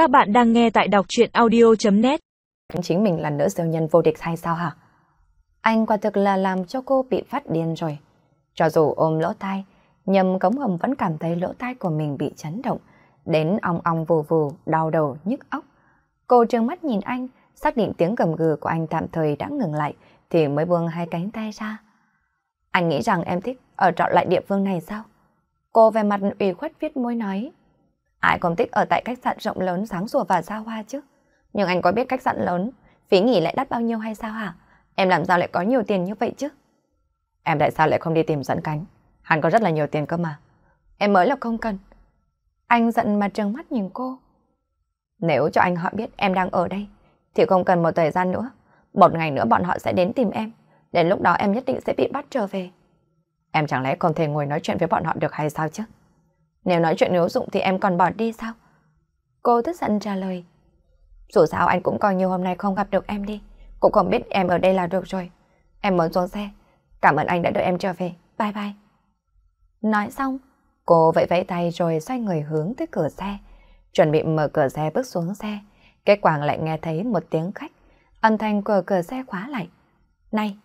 Các bạn đang nghe tại đọc truyện audio.net Chính mình là nữ siêu nhân vô địch hay sao hả? Anh quả thực là làm cho cô bị phát điên rồi. Cho dù ôm lỗ tai, nhầm cống hầm vẫn cảm thấy lỗ tai của mình bị chấn động, đến ong ong vù vù, đau đầu, nhức óc. Cô trừng mắt nhìn anh, xác định tiếng gầm gừ của anh tạm thời đã ngừng lại, thì mới buông hai cánh tay ra. Anh nghĩ rằng em thích ở trọ lại địa phương này sao? Cô về mặt ủy khuất viết môi nói. Ai không thích ở tại khách sạn rộng lớn sáng sủa và xa hoa chứ? Nhưng anh có biết khách sạn lớn, phí nghỉ lại đắt bao nhiêu hay sao hả? Em làm sao lại có nhiều tiền như vậy chứ? Em tại sao lại không đi tìm dẫn cánh? Hắn có rất là nhiều tiền cơ mà. Em mới là không cần. Anh giận mà trừng mắt nhìn cô. Nếu cho anh họ biết em đang ở đây, thì không cần một thời gian nữa. Một ngày nữa bọn họ sẽ đến tìm em. Đến lúc đó em nhất định sẽ bị bắt trở về. Em chẳng lẽ còn thể ngồi nói chuyện với bọn họ được hay sao chứ? Nếu nói chuyện hữu dụng thì em còn bỏ đi sao? Cô tức giận trả lời. Dù sao anh cũng coi như hôm nay không gặp được em đi. Cũng không biết em ở đây là được rồi. Em muốn xuống xe. Cảm ơn anh đã đợi em trở về. Bye bye. Nói xong, cô vẫy vẫy tay rồi xoay người hướng tới cửa xe. Chuẩn bị mở cửa xe bước xuống xe. Kết quả lại nghe thấy một tiếng khách. Âm thanh của cửa xe khóa lại. Này!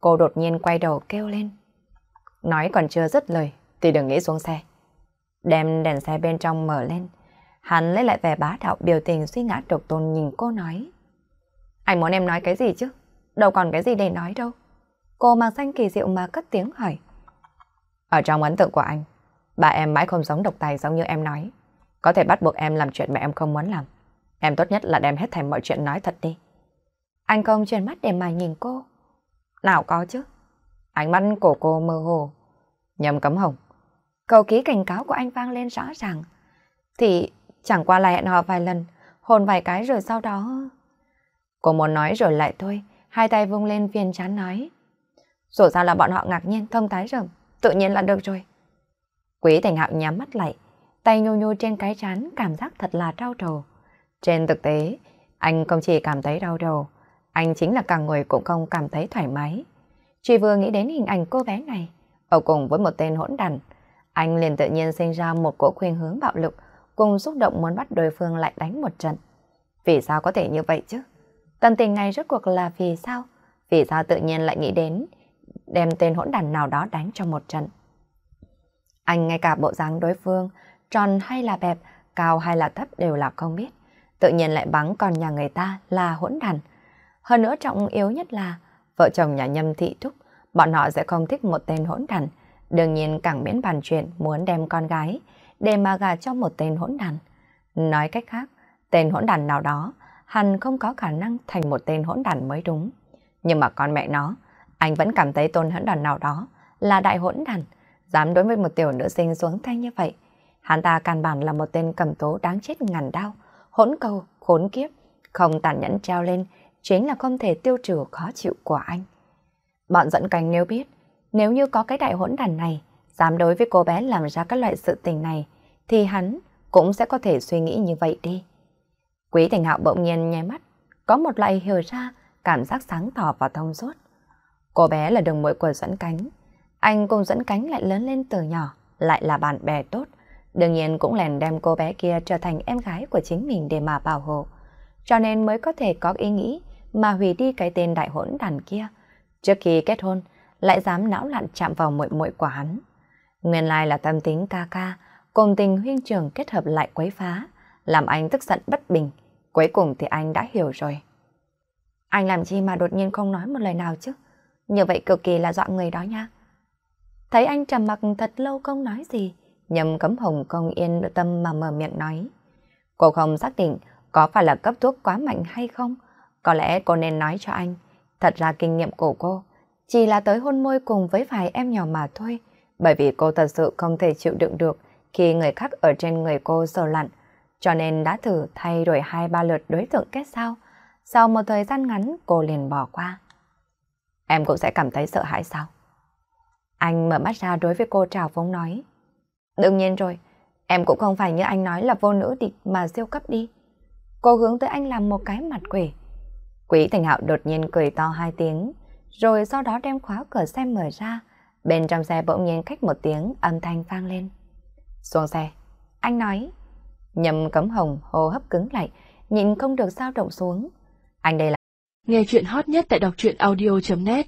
Cô đột nhiên quay đầu kêu lên. Nói còn chưa dứt lời thì đừng nghĩ xuống xe. Đem đèn xe bên trong mở lên. Hắn lấy lại vẻ bá đạo biểu tình suy ngã độc tôn nhìn cô nói. Anh muốn em nói cái gì chứ? Đâu còn cái gì để nói đâu. Cô mang xanh kỳ diệu mà cất tiếng hỏi. Ở trong ấn tượng của anh, bà em mãi không giống độc tài giống như em nói. Có thể bắt buộc em làm chuyện mà em không muốn làm. Em tốt nhất là đem hết thành mọi chuyện nói thật đi. Anh không chuyển mắt để mà nhìn cô. Nào có chứ. Ánh mắt của cô mơ hồ. Nhầm cấm hồng. Cầu ký cảnh cáo của anh vang lên rõ ràng. Thì chẳng qua là hẹn hò vài lần, hôn vài cái rồi sau đó... Cô muốn nói rồi lại thôi, hai tay vung lên viên chán nói. Dù sao là bọn họ ngạc nhiên thông tái rầm, tự nhiên là được rồi. Quý Thành Hạo nhắm mắt lại, tay nhu nhu trên cái chán cảm giác thật là đau đầu. Trên thực tế, anh không chỉ cảm thấy đau đầu, anh chính là cả người cũng không cảm thấy thoải mái. Chỉ vừa nghĩ đến hình ảnh cô bé này, ở cùng với một tên hỗn đàn, anh liền tự nhiên sinh ra một cỗ khuyên hướng bạo lực, cùng xúc động muốn bắt đối phương lại đánh một trận. Vì sao có thể như vậy chứ? Tâm tình này rốt cuộc là vì sao? Vì sao tự nhiên lại nghĩ đến đem tên hỗn đàn nào đó đánh cho một trận? Anh ngay cả bộ dáng đối phương, tròn hay là bẹp, cao hay là thấp đều là không biết. Tự nhiên lại bắn con nhà người ta là hỗn đàn. Hơn nữa trọng yếu nhất là vợ chồng nhà nhâm thị thúc, bọn họ sẽ không thích một tên hỗn đàn. Đương nhiên càng miễn bàn chuyện muốn đem con gái để mà gả cho một tên hỗn đàn. Nói cách khác, tên hỗn đàn nào đó hẳn không có khả năng thành một tên hỗn đàn mới đúng. Nhưng mà con mẹ nó, anh vẫn cảm thấy tôn hỗn đàn nào đó là đại hỗn đàn, dám đối với một tiểu nữ sinh xuống tay như vậy. Hắn ta căn bản là một tên cầm tố đáng chết ngàn đau, hỗn cầu, khốn kiếp, không tàn nhẫn treo lên, chính là không thể tiêu trừ khó chịu của anh. Bọn dẫn canh nếu biết, nếu như có cái đại hỗn đàn này, dám đối với cô bé làm ra các loại sự tình này, thì hắn cũng sẽ có thể suy nghĩ như vậy đi. Quý Thành Hạo bỗng nhiên nháy mắt, có một loại hiểu ra cảm giác sáng tỏ và thông suốt. Cô bé là đường muội của dẫn cánh. Anh cùng dẫn cánh lại lớn lên từ nhỏ, lại là bạn bè tốt. Đương nhiên cũng lèn đem cô bé kia trở thành em gái của chính mình để mà bảo hộ. Cho nên mới có thể có ý nghĩ mà hủy đi cái tên đại hỗn đàn kia. Trước khi kết hôn, lại dám não lặn chạm vào muội muội của hắn. Nguyên lai là tâm tính ca ca, cùng tình huynh trường kết hợp lại quấy phá, làm anh tức giận bất bình. Cuối cùng thì anh đã hiểu rồi. Anh làm chi mà đột nhiên không nói một lời nào chứ? Như vậy cực kỳ là dọa người đó nha. Thấy anh trầm mặc thật lâu không nói gì, nhầm cấm hồng không yên tâm mà mở miệng nói. Cô không xác định có phải là cấp thuốc quá mạnh hay không? Có lẽ cô nên nói cho anh. Thật ra kinh nghiệm của cô chỉ là tới hôn môi cùng với vài em nhỏ mà thôi, bởi vì cô thật sự không thể chịu đựng được khi người khác ở trên người cô sờ lặn, cho nên đã thử thay đổi hai ba lượt đối tượng kết sao. Sau một thời gian ngắn, cô liền bỏ qua. Em cũng sẽ cảm thấy sợ hãi sao? Anh mở mắt ra đối với cô trào phóng nói. Đương nhiên rồi, em cũng không phải như anh nói là vô nữ địch mà siêu cấp đi. Cô hướng tới anh làm một cái mặt quỷ. Quý Thành Hạo đột nhiên cười to hai tiếng, rồi sau đó đem khóa cửa xe mở ra. Bên trong xe bỗng nhiên khách một tiếng âm thanh vang lên. Xuống xe. Anh nói. Nhầm cấm hồng hô hấp cứng lại, nhìn không được sao động xuống. Anh đây là... Nghe chuyện hot nhất tại đọc truyện audio.net